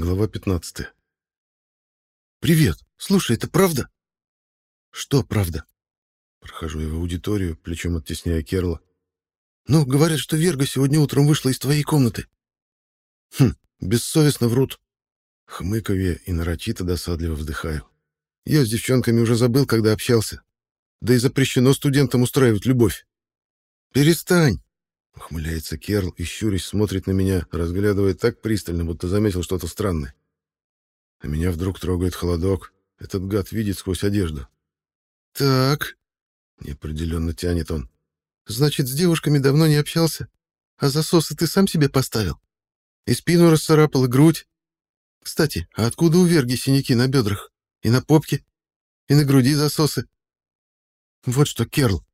Глава 15. «Привет! Слушай, это правда?» «Что правда?» Прохожу в аудиторию, плечом оттесняя Керла. «Ну, говорят, что Верга сегодня утром вышла из твоей комнаты». «Хм, бессовестно врут». Хмыкаю и нарочито досадливо вздыхаю. Я с девчонками уже забыл, когда общался. Да и запрещено студентам устраивать любовь. «Перестань!» — ухмыляется Керл и, щурясь, смотрит на меня, разглядывая так пристально, будто заметил что-то странное. А меня вдруг трогает холодок. Этот гад видит сквозь одежду. «Так...» — неопределенно тянет он. «Значит, с девушками давно не общался? А засосы ты сам себе поставил? И спину расцарапал, и грудь? Кстати, а откуда у Верги синяки на бедрах? И на попке? И на груди засосы? Вот что, Керл,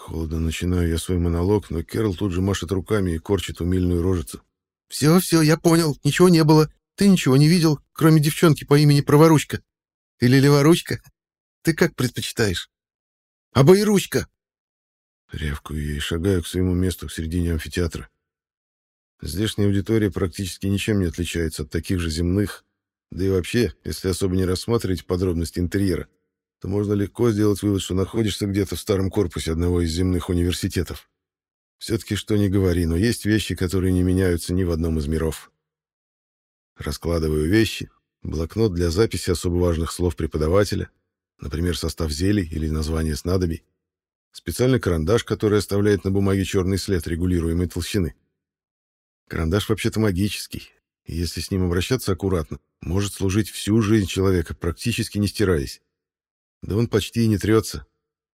Холодно начинаю я свой монолог, но Кэрол тут же машет руками и корчит умильную рожицу. «Все, все, я понял, ничего не было. Ты ничего не видел, кроме девчонки по имени Праворучка. Или Леворучка? Ты как предпочитаешь? Обоиручка!» Ревкую я и шагаю к своему месту в середине амфитеатра. Здешняя аудитория практически ничем не отличается от таких же земных, да и вообще, если особо не рассматривать подробности интерьера, то можно легко сделать вывод, что находишься где-то в старом корпусе одного из земных университетов. Все-таки что ни говори, но есть вещи, которые не меняются ни в одном из миров. Раскладываю вещи, блокнот для записи особо важных слов преподавателя, например, состав зелий или название снадобий, специальный карандаш, который оставляет на бумаге черный след регулируемой толщины. Карандаш вообще-то магический, и если с ним обращаться аккуратно, может служить всю жизнь человека, практически не стираясь. Да он почти и не трется.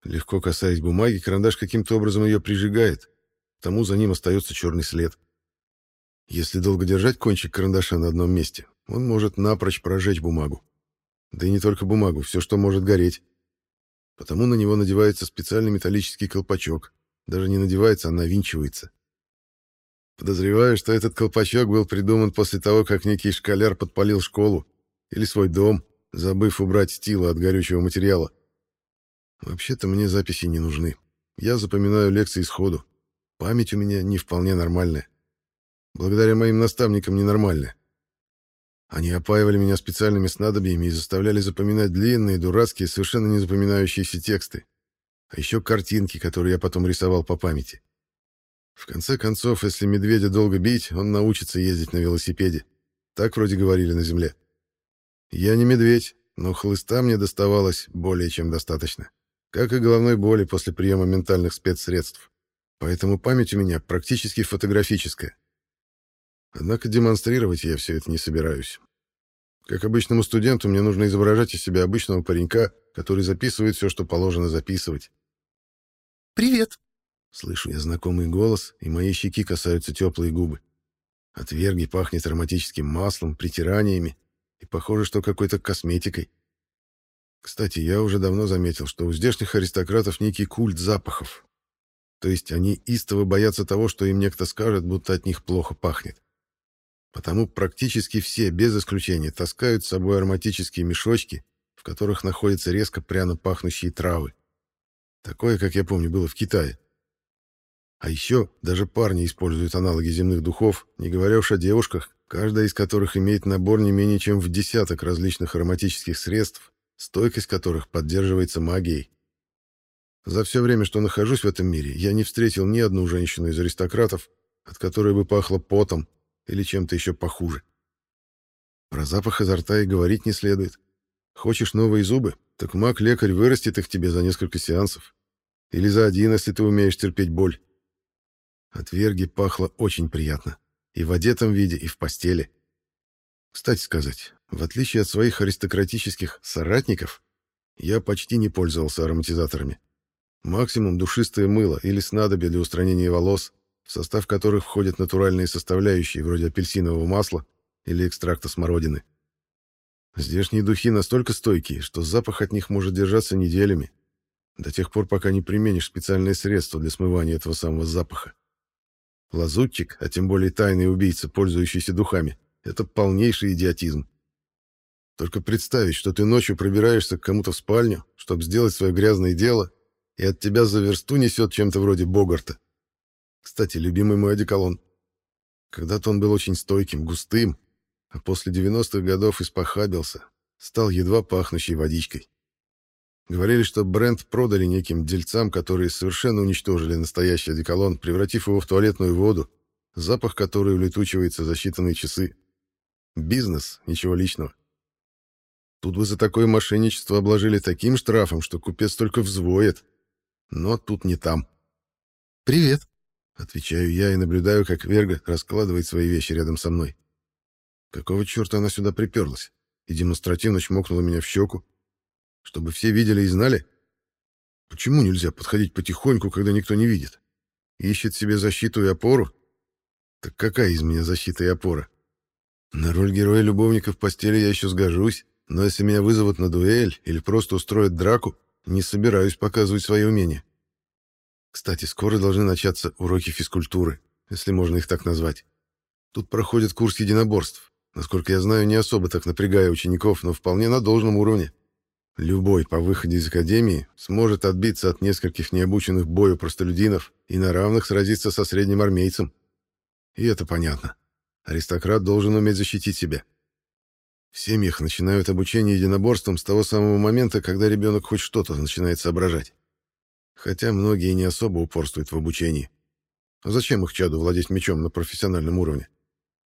Легко касаясь бумаги, карандаш каким-то образом ее прижигает. Тому за ним остается черный след. Если долго держать кончик карандаша на одном месте, он может напрочь прожечь бумагу. Да и не только бумагу, все, что может гореть. Потому на него надевается специальный металлический колпачок. Даже не надевается, а навинчивается. Подозреваю, что этот колпачок был придуман после того, как некий школяр подпалил школу или свой дом, забыв убрать стила от горючего материала. Вообще-то мне записи не нужны. Я запоминаю лекции сходу. Память у меня не вполне нормальная. Благодаря моим наставникам ненормальная. Они опаивали меня специальными снадобьями и заставляли запоминать длинные, дурацкие, совершенно не запоминающиеся тексты. А еще картинки, которые я потом рисовал по памяти. В конце концов, если медведя долго бить, он научится ездить на велосипеде. Так вроде говорили на земле. Я не медведь, но хлыста мне доставалось более чем достаточно. Как и головной боли после приема ментальных спецсредств. Поэтому память у меня практически фотографическая. Однако демонстрировать я все это не собираюсь. Как обычному студенту, мне нужно изображать из себя обычного паренька, который записывает все, что положено записывать. «Привет!» Слышу я знакомый голос, и мои щеки касаются теплые губы. От верги пахнет ароматическим маслом, притираниями и похоже, что какой-то косметикой. Кстати, я уже давно заметил, что у здешних аристократов некий культ запахов. То есть они истово боятся того, что им некто скажет, будто от них плохо пахнет. Потому практически все, без исключения, таскают с собой ароматические мешочки, в которых находятся резко пряно пахнущие травы. Такое, как я помню, было в Китае. А еще даже парни используют аналоги земных духов, не говоря уж о девушках, каждая из которых имеет набор не менее чем в десяток различных ароматических средств, стойкость которых поддерживается магией. За все время, что нахожусь в этом мире, я не встретил ни одну женщину из аристократов, от которой бы пахло потом или чем-то еще похуже. Про запах изо рта и говорить не следует. Хочешь новые зубы, так маг-лекарь вырастет их тебе за несколько сеансов. Или за один, если ты умеешь терпеть боль. От верги пахло очень приятно. И в одетом виде, и в постели. Кстати сказать, в отличие от своих аристократических соратников, я почти не пользовался ароматизаторами. Максимум душистое мыло или снадобье для устранения волос, в состав которых входят натуральные составляющие, вроде апельсинового масла или экстракта смородины. Здешние духи настолько стойкие, что запах от них может держаться неделями, до тех пор, пока не применишь специальное средство для смывания этого самого запаха. Лазутчик, а тем более тайный убийца, пользующийся духами, это полнейший идиотизм. Только представить, что ты ночью пробираешься к кому-то в спальню, чтобы сделать свое грязное дело, и от тебя за версту несет чем-то вроде Богарта. Кстати, любимый мой одеколон. Когда-то он был очень стойким, густым, а после 90-х годов испохабился, стал едва пахнущей водичкой. Говорили, что бренд продали неким дельцам, которые совершенно уничтожили настоящий одеколон, превратив его в туалетную воду, запах которой улетучивается за считанные часы. Бизнес, ничего личного. Тут бы за такое мошенничество обложили таким штрафом, что купец только взвоет. Но тут не там. «Привет», — отвечаю я и наблюдаю, как Верга раскладывает свои вещи рядом со мной. Какого черта она сюда приперлась и демонстративно чмокнула меня в щеку, чтобы все видели и знали? Почему нельзя подходить потихоньку, когда никто не видит? Ищет себе защиту и опору? Так какая из меня защита и опора? На роль героя-любовника в постели я еще сгожусь, но если меня вызовут на дуэль или просто устроят драку, не собираюсь показывать свои умения. Кстати, скоро должны начаться уроки физкультуры, если можно их так назвать. Тут проходит курс единоборств. Насколько я знаю, не особо так напрягая учеников, но вполне на должном уровне. Любой по выходе из академии сможет отбиться от нескольких необученных бою простолюдинов и на равных сразиться со средним армейцем. И это понятно. Аристократ должен уметь защитить себя. В семьях начинают обучение единоборствам с того самого момента, когда ребенок хоть что-то начинает соображать. Хотя многие не особо упорствуют в обучении. А зачем их чаду владеть мечом на профессиональном уровне?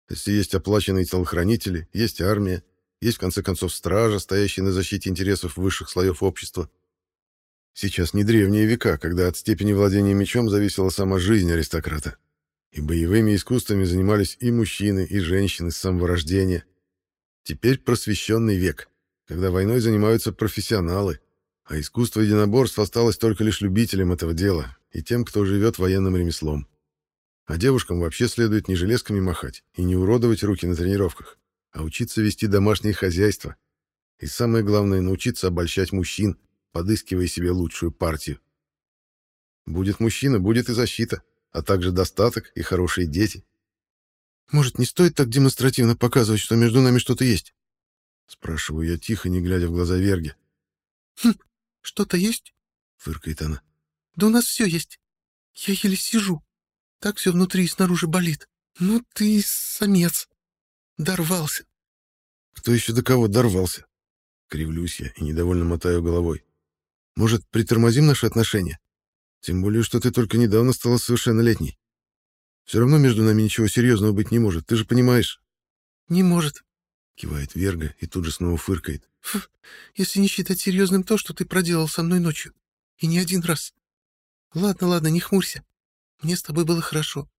Если есть оплаченные телохранители, есть армия, есть, в конце концов, стража, стоящая на защите интересов высших слоев общества. Сейчас не древние века, когда от степени владения мечом зависела сама жизнь аристократа. И боевыми искусствами занимались и мужчины, и женщины с самого рождения. Теперь просвещенный век, когда войной занимаются профессионалы, а искусство единоборств осталось только лишь любителям этого дела и тем, кто живет военным ремеслом. А девушкам вообще следует не железками махать и не уродовать руки на тренировках, а учиться вести домашнее хозяйство. И самое главное, научиться обольщать мужчин, подыскивая себе лучшую партию. Будет мужчина, будет и защита, а также достаток и хорошие дети. Может, не стоит так демонстративно показывать, что между нами что-то есть? Спрашиваю я тихо, не глядя в глаза Верге. Хм, что-то есть? Фыркает она. Да у нас все есть. Я еле сижу. Так все внутри и снаружи болит. Ну ты самец. Дорвался. Кто еще до кого дорвался? Кривлюсь я и недовольно мотаю головой. Может, притормозим наши отношения? Тем более, что ты только недавно стала совершеннолетней. Все равно между нами ничего серьезного быть не может, ты же понимаешь. Не может, кивает Верга и тут же снова фыркает. Фу, если не считать серьезным то, что ты проделал со мной ночью. И не один раз. Ладно, ладно, не хмурься. Мне с тобой было хорошо.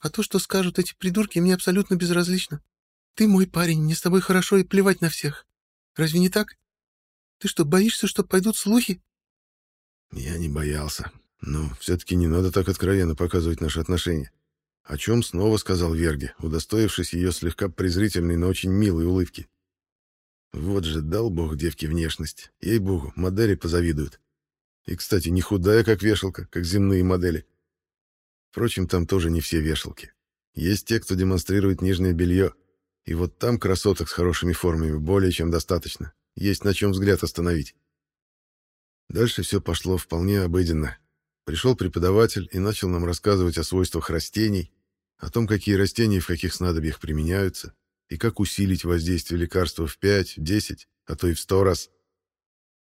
А то, что скажут эти придурки, мне абсолютно безразлично. Ты мой парень, мне с тобой хорошо и плевать на всех. Разве не так? Ты что, боишься, что пойдут слухи? Я не боялся. Но все-таки не надо так откровенно показывать наши отношения. О чем снова сказал Верге, удостоившись ее слегка презрительной, но очень милой улыбки. Вот же дал бог девке внешность. Ей-богу, модели позавидуют. И, кстати, не худая, как вешалка, как земные модели. Впрочем, там тоже не все вешалки. Есть те, кто демонстрирует нижнее белье, и вот там красоток с хорошими формами более чем достаточно. Есть на чем взгляд остановить. Дальше все пошло вполне обыденно. Пришел преподаватель и начал нам рассказывать о свойствах растений, о том, какие растения в каких снадобьях применяются, и как усилить воздействие лекарства в 5, 10, а то и в 100 раз.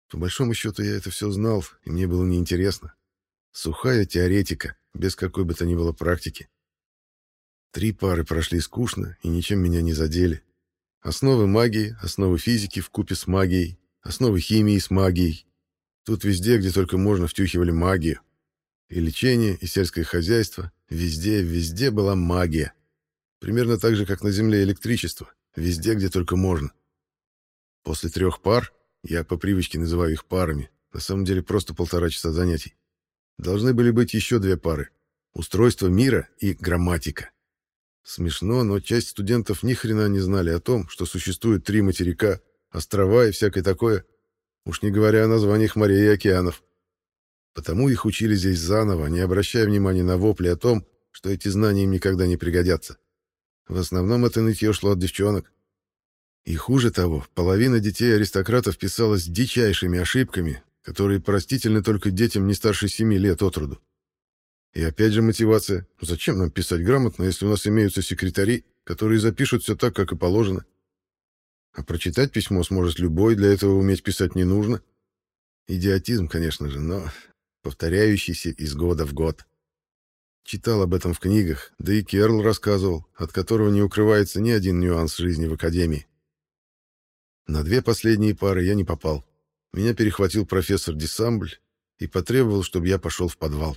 По большому счету я это все знал, и мне было неинтересно. Сухая теоретика, без какой бы то ни было практики. Три пары прошли скучно и ничем меня не задели. Основы магии, основы физики в купе с магией, основы химии с магией. Тут везде, где только можно, втюхивали магию. И лечение, и сельское хозяйство. Везде, везде была магия. Примерно так же, как на Земле электричество. Везде, где только можно. После трех пар, я по привычке называю их парами, на самом деле просто полтора часа занятий, должны были быть еще две пары. Устройство мира и грамматика. Смешно, но часть студентов ни хрена не знали о том, что существует три материка, острова и всякое такое, уж не говоря о названиях морей и океанов. Потому их учили здесь заново, не обращая внимания на вопли о том, что эти знания им никогда не пригодятся. В основном это нытье шло от девчонок. И хуже того, половина детей аристократов писалась дичайшими ошибками, которые простительны только детям не старше семи лет от роду. И опять же мотивация. Зачем нам писать грамотно, если у нас имеются секретари, которые запишут все так, как и положено. А прочитать письмо сможет любой, для этого уметь писать не нужно. Идиотизм, конечно же, но повторяющийся из года в год. Читал об этом в книгах, да и Керл рассказывал, от которого не укрывается ни один нюанс жизни в академии. На две последние пары я не попал. Меня перехватил профессор Десамбль и потребовал, чтобы я пошел в подвал.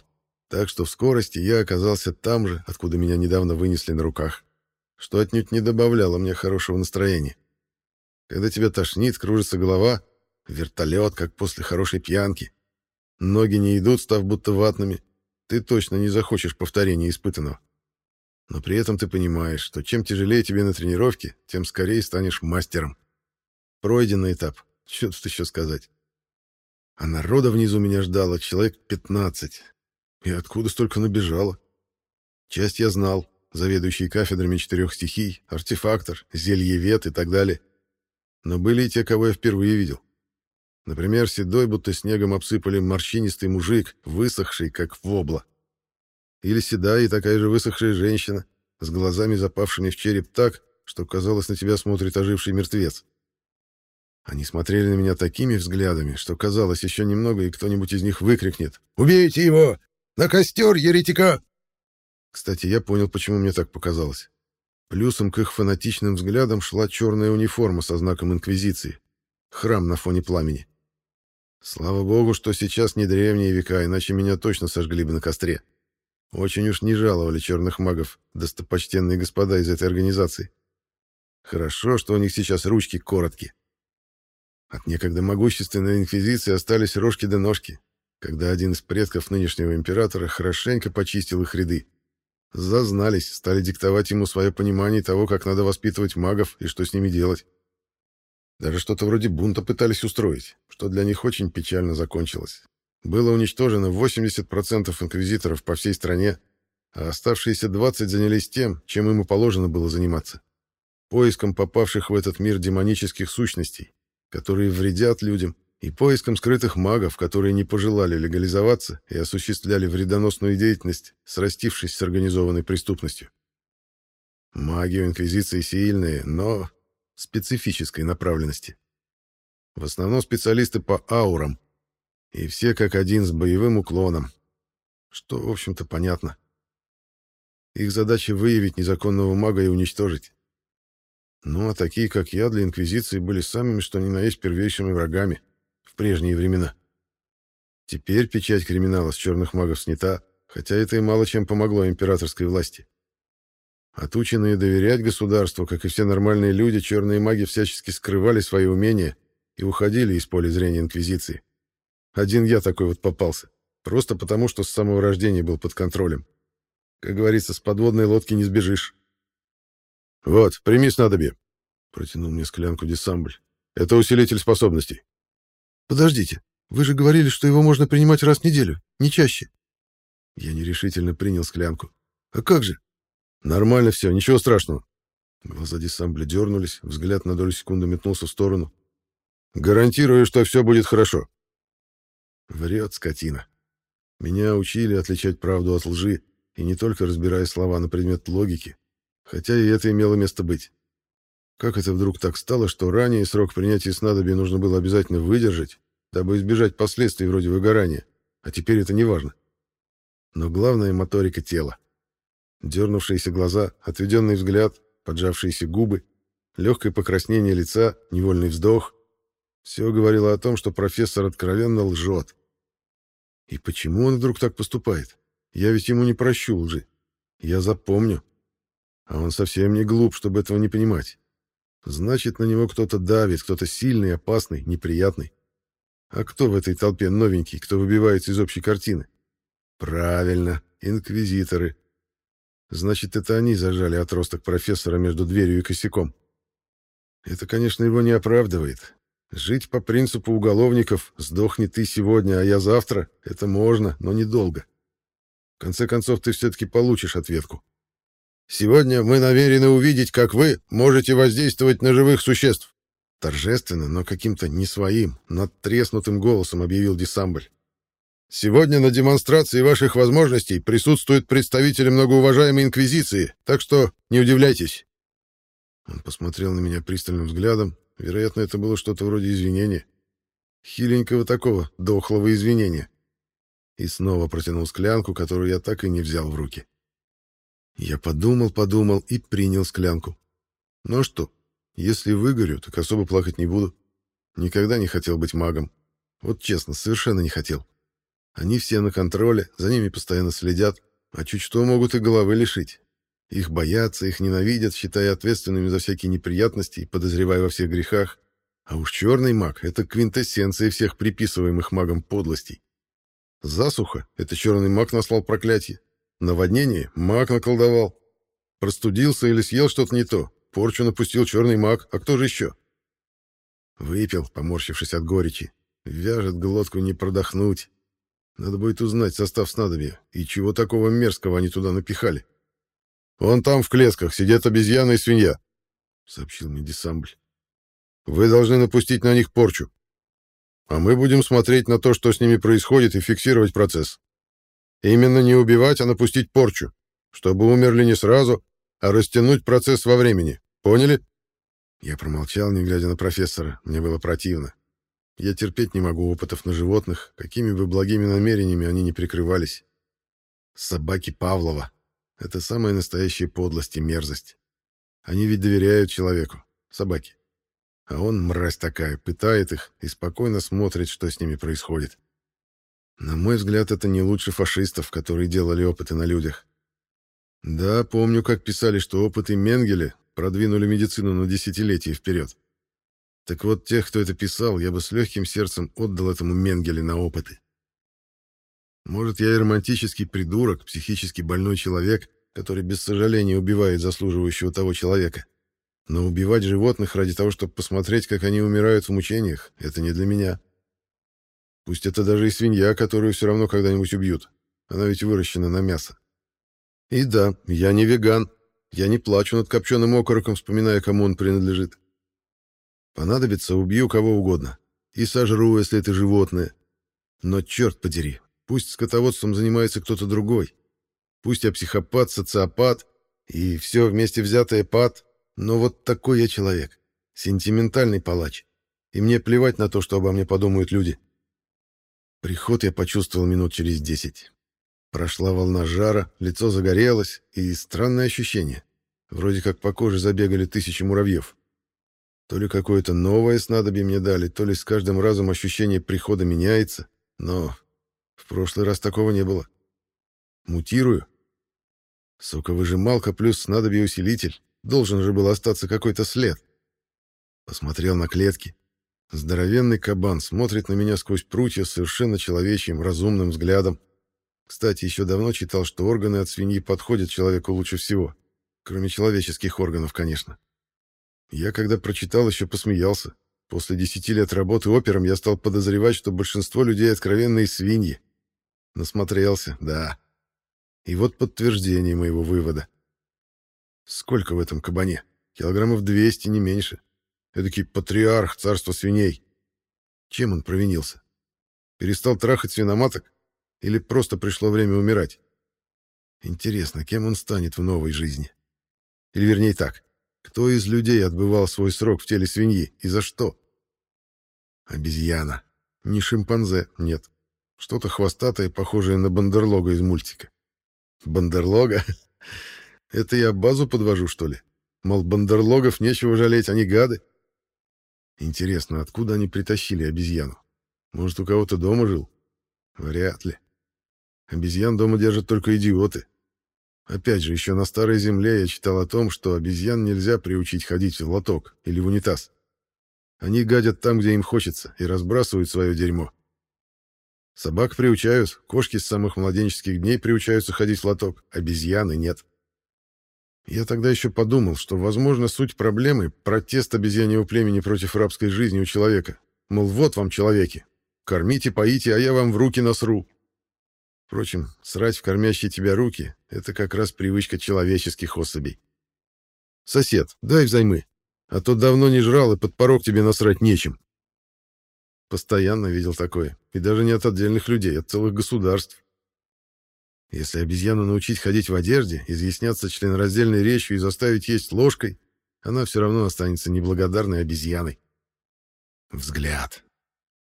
Так что в скорости я оказался там же, откуда меня недавно вынесли на руках, что отнюдь не добавляло мне хорошего настроения. Когда тебя тошнит, кружится голова, вертолет, как после хорошей пьянки. Ноги не идут, став будто ватными. Ты точно не захочешь повторения испытанного. Но при этом ты понимаешь, что чем тяжелее тебе на тренировке, тем скорее станешь мастером. Пройденный этап. Что тут еще сказать? А народа внизу меня ждало человек 15. И откуда столько набежало? Часть я знал, заведующий кафедрами четырех стихий, артефактор, зельевед и так далее. Но были и те, кого я впервые видел. Например, седой, будто снегом обсыпали морщинистый мужик, высохший, как вобла. Или седая и такая же высохшая женщина, с глазами запавшими в череп так, что, казалось, на тебя смотрит оживший мертвец. Они смотрели на меня такими взглядами, что, казалось, еще немного, и кто-нибудь из них выкрикнет «Убейте его! На костер, еретика!» Кстати, я понял, почему мне так показалось. Плюсом к их фанатичным взглядам шла черная униформа со знаком Инквизиции. Храм на фоне пламени. Слава богу, что сейчас не древние века, иначе меня точно сожгли бы на костре. Очень уж не жаловали черных магов, достопочтенные господа из этой организации. Хорошо, что у них сейчас ручки короткие. От некогда могущественной инквизиции остались рожки да ножки, когда один из предков нынешнего императора хорошенько почистил их ряды. Зазнались, стали диктовать ему свое понимание того, как надо воспитывать магов и что с ними делать. Даже что-то вроде бунта пытались устроить, что для них очень печально закончилось. Было уничтожено 80% инквизиторов по всей стране, а оставшиеся 20 занялись тем, чем им и положено было заниматься. Поиском попавших в этот мир демонических сущностей, которые вредят людям, и поиском скрытых магов, которые не пожелали легализоваться и осуществляли вредоносную деятельность, срастившись с организованной преступностью. Маги у Инквизиции сильные, но специфической направленности. В основном специалисты по аурам, и все как один с боевым уклоном, что, в общем-то, понятно. Их задача выявить незаконного мага и уничтожить. Ну, а такие, как я, для Инквизиции были самыми, что ни на есть, первейшими врагами в прежние времена. Теперь печать криминала с черных магов снята, хотя это и мало чем помогло императорской власти. Отученные доверять государству, как и все нормальные люди, черные маги всячески скрывали свои умения и уходили из поля зрения Инквизиции. Один я такой вот попался, просто потому, что с самого рождения был под контролем. Как говорится, с подводной лодки не сбежишь. «Вот, прими снадобье», — протянул мне склянку Десамбль. «Это усилитель способностей». «Подождите, вы же говорили, что его можно принимать раз в неделю, не чаще». Я нерешительно принял склянку. «А как же?» «Нормально все, ничего страшного». Глаза Десамбля дернулись, взгляд на долю секунды метнулся в сторону. «Гарантирую, что все будет хорошо». Врет скотина. Меня учили отличать правду от лжи, и не только разбирая слова на предмет логики, Хотя и это имело место быть. Как это вдруг так стало, что ранее срок принятия снадобья нужно было обязательно выдержать, дабы избежать последствий вроде выгорания, а теперь это не важно. Но главное — моторика тела. Дернувшиеся глаза, отведенный взгляд, поджавшиеся губы, легкое покраснение лица, невольный вздох — все говорило о том, что профессор откровенно лжет. И почему он вдруг так поступает? Я ведь ему не прощу лжи. Я запомню. А он совсем не глуп, чтобы этого не понимать. Значит, на него кто-то давит, кто-то сильный, опасный, неприятный. А кто в этой толпе новенький, кто выбивается из общей картины? Правильно, инквизиторы. Значит, это они зажали отросток профессора между дверью и косяком. Это, конечно, его не оправдывает. Жить по принципу уголовников «сдохни ты сегодня, а я завтра» — это можно, но недолго. В конце концов, ты все-таки получишь ответку. Сегодня мы намерены увидеть, как вы можете воздействовать на живых существ. Торжественно, но каким-то не своим, надтреснутым голосом объявил Десамбль. Сегодня на демонстрации ваших возможностей присутствуют представители многоуважаемой инквизиции, так что не удивляйтесь. Он посмотрел на меня пристальным взглядом. Вероятно, это было что-то вроде извинения. Хиленького такого, дохлого извинения. И снова протянул склянку, которую я так и не взял в руки. Я подумал, подумал и принял склянку. Ну что, если выгорю, так особо плакать не буду. Никогда не хотел быть магом. Вот честно, совершенно не хотел. Они все на контроле, за ними постоянно следят, а чуть что могут и головы лишить. Их боятся, их ненавидят, считая ответственными за всякие неприятности и подозревая во всех грехах. А уж черный маг — это квинтэссенция всех приписываемых магом подлостей. Засуха — это черный маг наслал проклятие. Наводнение — маг наколдовал. Простудился или съел что-то не то. Порчу напустил черный маг, а кто же еще? Выпил, поморщившись от горечи. Вяжет глотку не продохнуть. Надо будет узнать состав снадобья и чего такого мерзкого они туда напихали. «Вон там в клетках сидят обезьяна и свинья», — сообщил мне Десамбль. «Вы должны напустить на них порчу. А мы будем смотреть на то, что с ними происходит, и фиксировать процесс. Именно не убивать, а напустить порчу, чтобы умерли не сразу, а растянуть процесс во времени. Поняли?» Я промолчал, не глядя на профессора. Мне было противно. Я терпеть не могу опытов на животных, какими бы благими намерениями они ни прикрывались. Собаки Павлова. Это самая настоящая подлость и мерзость. Они ведь доверяют человеку, собаки. А он, мразь такая, пытает их и спокойно смотрит, что с ними происходит. На мой взгляд, это не лучше фашистов, которые делали опыты на людях. Да, помню, как писали, что опыты Менгеля продвинули медицину на десятилетия вперед. Так вот, тех, кто это писал, я бы с легким сердцем отдал этому Менгеле на опыты. Может, я и романтический придурок, психически больной человек, который без сожаления убивает заслуживающего того человека. Но убивать животных ради того, чтобы посмотреть, как они умирают в мучениях, это не для меня. Пусть это даже и свинья, которую все равно когда-нибудь убьют. Она ведь выращена на мясо. И да, я не веган. Я не плачу над копченым окороком, вспоминая, кому он принадлежит. Понадобится, убью кого угодно. И сожру, если это животное. Но черт подери, пусть скотоводством занимается кто-то другой. Пусть я психопат, социопат и все вместе взятое пад, но вот такой я человек. Сентиментальный палач. И мне плевать на то, что обо мне подумают люди. Приход я почувствовал минут через десять. Прошла волна жара, лицо загорелось, и странное ощущение. Вроде как по коже забегали тысячи муравьев. То ли какое-то новое снадобье мне дали, то ли с каждым разом ощущение прихода меняется, но в прошлый раз такого не было. Мутирую. Соковыжималка плюс снадобье-усилитель. Должен же был остаться какой-то след. Посмотрел на клетки. Здоровенный кабан смотрит на меня сквозь прутья совершенно человечьим, разумным взглядом. Кстати, еще давно читал, что органы от свиньи подходят человеку лучше всего. Кроме человеческих органов, конечно. Я, когда прочитал, еще посмеялся. После десяти лет работы опером я стал подозревать, что большинство людей откровенные свиньи. Насмотрелся, да. И вот подтверждение моего вывода. Сколько в этом кабане? Килограммов 200, не меньше. Эдакий патриарх царства свиней. Чем он провинился? Перестал трахать свиноматок? Или просто пришло время умирать? Интересно, кем он станет в новой жизни? Или вернее так, кто из людей отбывал свой срок в теле свиньи и за что? Обезьяна. Не шимпанзе, нет. Что-то хвостатое, похожее на бандерлога из мультика. Бандерлога? Это я базу подвожу, что ли? Мол, бандерлогов нечего жалеть, они гады. Интересно, откуда они притащили обезьяну? Может, у кого-то дома жил? Вряд ли. Обезьян дома держат только идиоты. Опять же, еще на Старой Земле я читал о том, что обезьян нельзя приучить ходить в лоток или в унитаз. Они гадят там, где им хочется, и разбрасывают свое дерьмо. Собак приучают, кошки с самых младенческих дней приучаются ходить в лоток, обезьяны нет. Я тогда еще подумал, что, возможно, суть проблемы — протест обезьяньего племени против рабской жизни у человека. Мол, вот вам, человеки, кормите, поите, а я вам в руки насру. Впрочем, срать в кормящие тебя руки — это как раз привычка человеческих особей. Сосед, дай взаймы, а то давно не жрал, и под порог тебе насрать нечем. Постоянно видел такое, и даже не от отдельных людей, а от целых государств. Если обезьяну научить ходить в одежде, изъясняться членораздельной речью и заставить есть ложкой, она все равно останется неблагодарной обезьяной. Взгляд.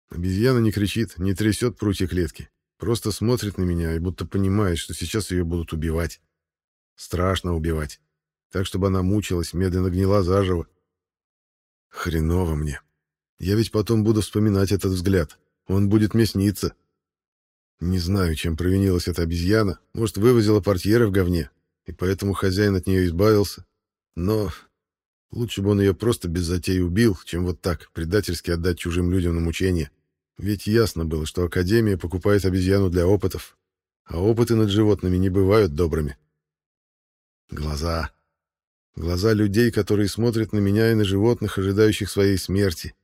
Обезьяна не кричит, не трясет прутья клетки. Просто смотрит на меня и будто понимает, что сейчас ее будут убивать. Страшно убивать. Так, чтобы она мучилась, медленно гнила заживо. Хреново мне. Я ведь потом буду вспоминать этот взгляд. Он будет мне сниться. Не знаю, чем провинилась эта обезьяна. Может, вывозила портьеры в говне, и поэтому хозяин от нее избавился. Но лучше бы он ее просто без затей убил, чем вот так, предательски отдать чужим людям на мучение. Ведь ясно было, что Академия покупает обезьяну для опытов, а опыты над животными не бывают добрыми. Глаза. Глаза людей, которые смотрят на меня и на животных, ожидающих своей смерти.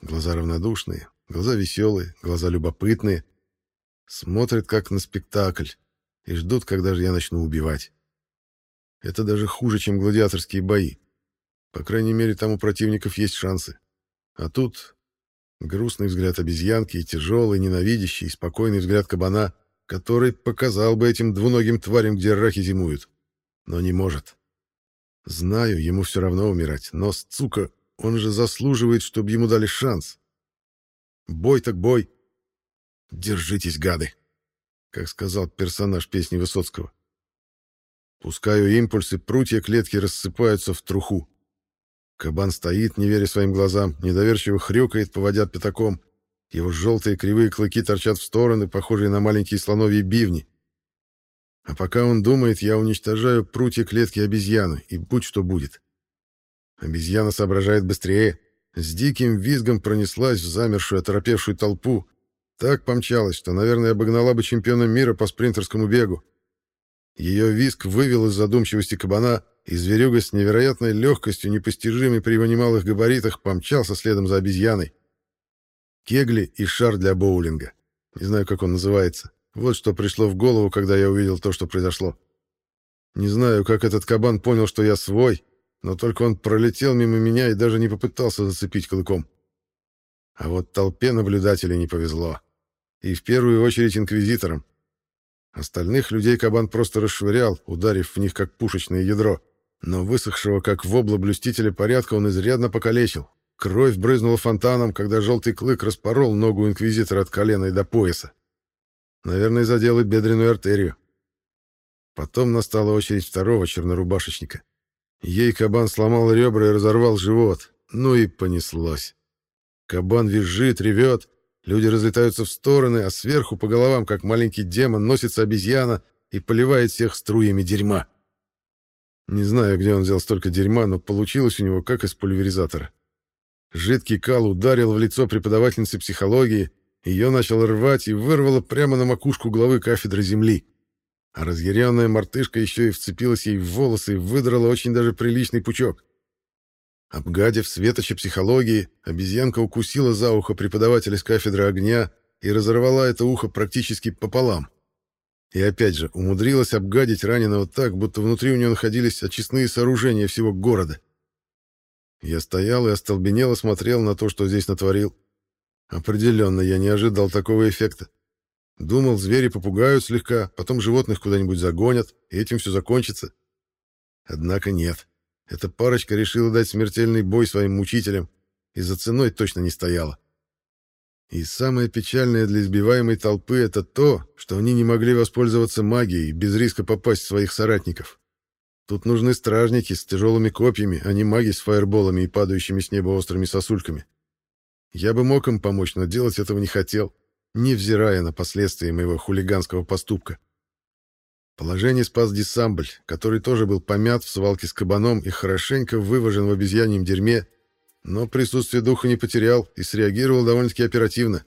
Глаза равнодушные, глаза веселые, глаза любопытные. Смотрят, как на спектакль, и ждут, когда же я начну убивать. Это даже хуже, чем гладиаторские бои. По крайней мере, там у противников есть шансы. А тут грустный взгляд обезьянки и тяжелый, ненавидящий, спокойный взгляд кабана, который показал бы этим двуногим тварям, где рахи зимуют. Но не может. Знаю, ему все равно умирать, но, сука, он же заслуживает, чтобы ему дали шанс. Бой так бой. Держитесь, гады, как сказал персонаж песни Высоцкого. Пускаю импульсы, прутья клетки рассыпаются в труху. Кабан стоит, не веря своим глазам, недоверчиво хрюкает, поводя пятаком. Его желтые кривые клыки торчат в стороны, похожие на маленькие слоновьи бивни. А пока он думает, я уничтожаю прутья клетки обезьяны, и будь что будет. Обезьяна соображает быстрее. С диким визгом пронеслась в замершую, оторопевшую толпу. Так помчалась, что, наверное, обогнала бы чемпиона мира по спринтерскому бегу. Ее визг вывел из задумчивости кабана, и зверюга с невероятной легкостью, непостижимой при его немалых габаритах, помчался следом за обезьяной. Кегли и шар для боулинга. Не знаю, как он называется. Вот что пришло в голову, когда я увидел то, что произошло. Не знаю, как этот кабан понял, что я свой, но только он пролетел мимо меня и даже не попытался зацепить клыком. А вот толпе наблюдателей не повезло. И в первую очередь инквизиторам. Остальных людей кабан просто расшвырял, ударив в них как пушечное ядро. Но высохшего, как вобла блюстителя порядка, он изрядно покалечил. Кровь брызнула фонтаном, когда желтый клык распорол ногу инквизитора от колена и до пояса. Наверное, задел и бедренную артерию. Потом настала очередь второго чернорубашечника. Ей кабан сломал ребра и разорвал живот. Ну и понеслось. Кабан визжит, ревет, люди разлетаются в стороны, а сверху по головам, как маленький демон, носится обезьяна и поливает всех струями дерьма. Не знаю, где он взял столько дерьма, но получилось у него как из пульверизатора. Жидкий кал ударил в лицо преподавательницы психологии, ее начал рвать и вырвало прямо на макушку главы кафедры земли. А разъяренная мартышка еще и вцепилась ей в волосы и выдрала очень даже приличный пучок. Обгадив светоча психологии, обезьянка укусила за ухо преподавателя с кафедры огня и разорвала это ухо практически пополам. И опять же, умудрилась обгадить раненого так, будто внутри у нее находились очистные сооружения всего города. Я стоял и остолбенело смотрел на то, что здесь натворил. Определенно, я не ожидал такого эффекта. Думал, звери попугают слегка, потом животных куда-нибудь загонят, и этим все закончится. Однако нет. Эта парочка решила дать смертельный бой своим мучителям, и за ценой точно не стояла. И самое печальное для избиваемой толпы — это то, что они не могли воспользоваться магией без риска попасть в своих соратников. Тут нужны стражники с тяжелыми копьями, а не маги с фаерболами и падающими с неба острыми сосульками. Я бы мог им помочь, но делать этого не хотел невзирая на последствия моего хулиганского поступка. Положение спас Десамбль, который тоже был помят в свалке с кабаном и хорошенько выважен в обезьяньем дерьме, но присутствие духа не потерял и среагировал довольно-таки оперативно.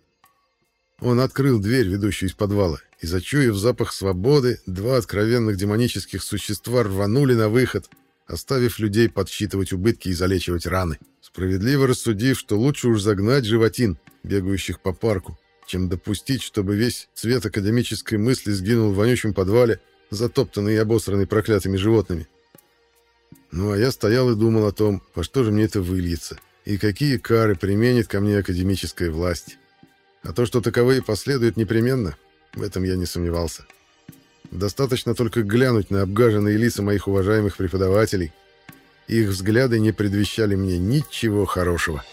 Он открыл дверь, ведущую из подвала, и, зачуяв запах свободы, два откровенных демонических существа рванули на выход, оставив людей подсчитывать убытки и залечивать раны, справедливо рассудив, что лучше уж загнать животин, бегающих по парку, чем допустить, чтобы весь цвет академической мысли сгинул в вонючем подвале, затоптанный и обосранный проклятыми животными. Ну а я стоял и думал о том, во что же мне это выльется, и какие кары применит ко мне академическая власть. А то, что таковые последуют непременно, в этом я не сомневался. Достаточно только глянуть на обгаженные лица моих уважаемых преподавателей. их взгляды не предвещали мне ничего хорошего.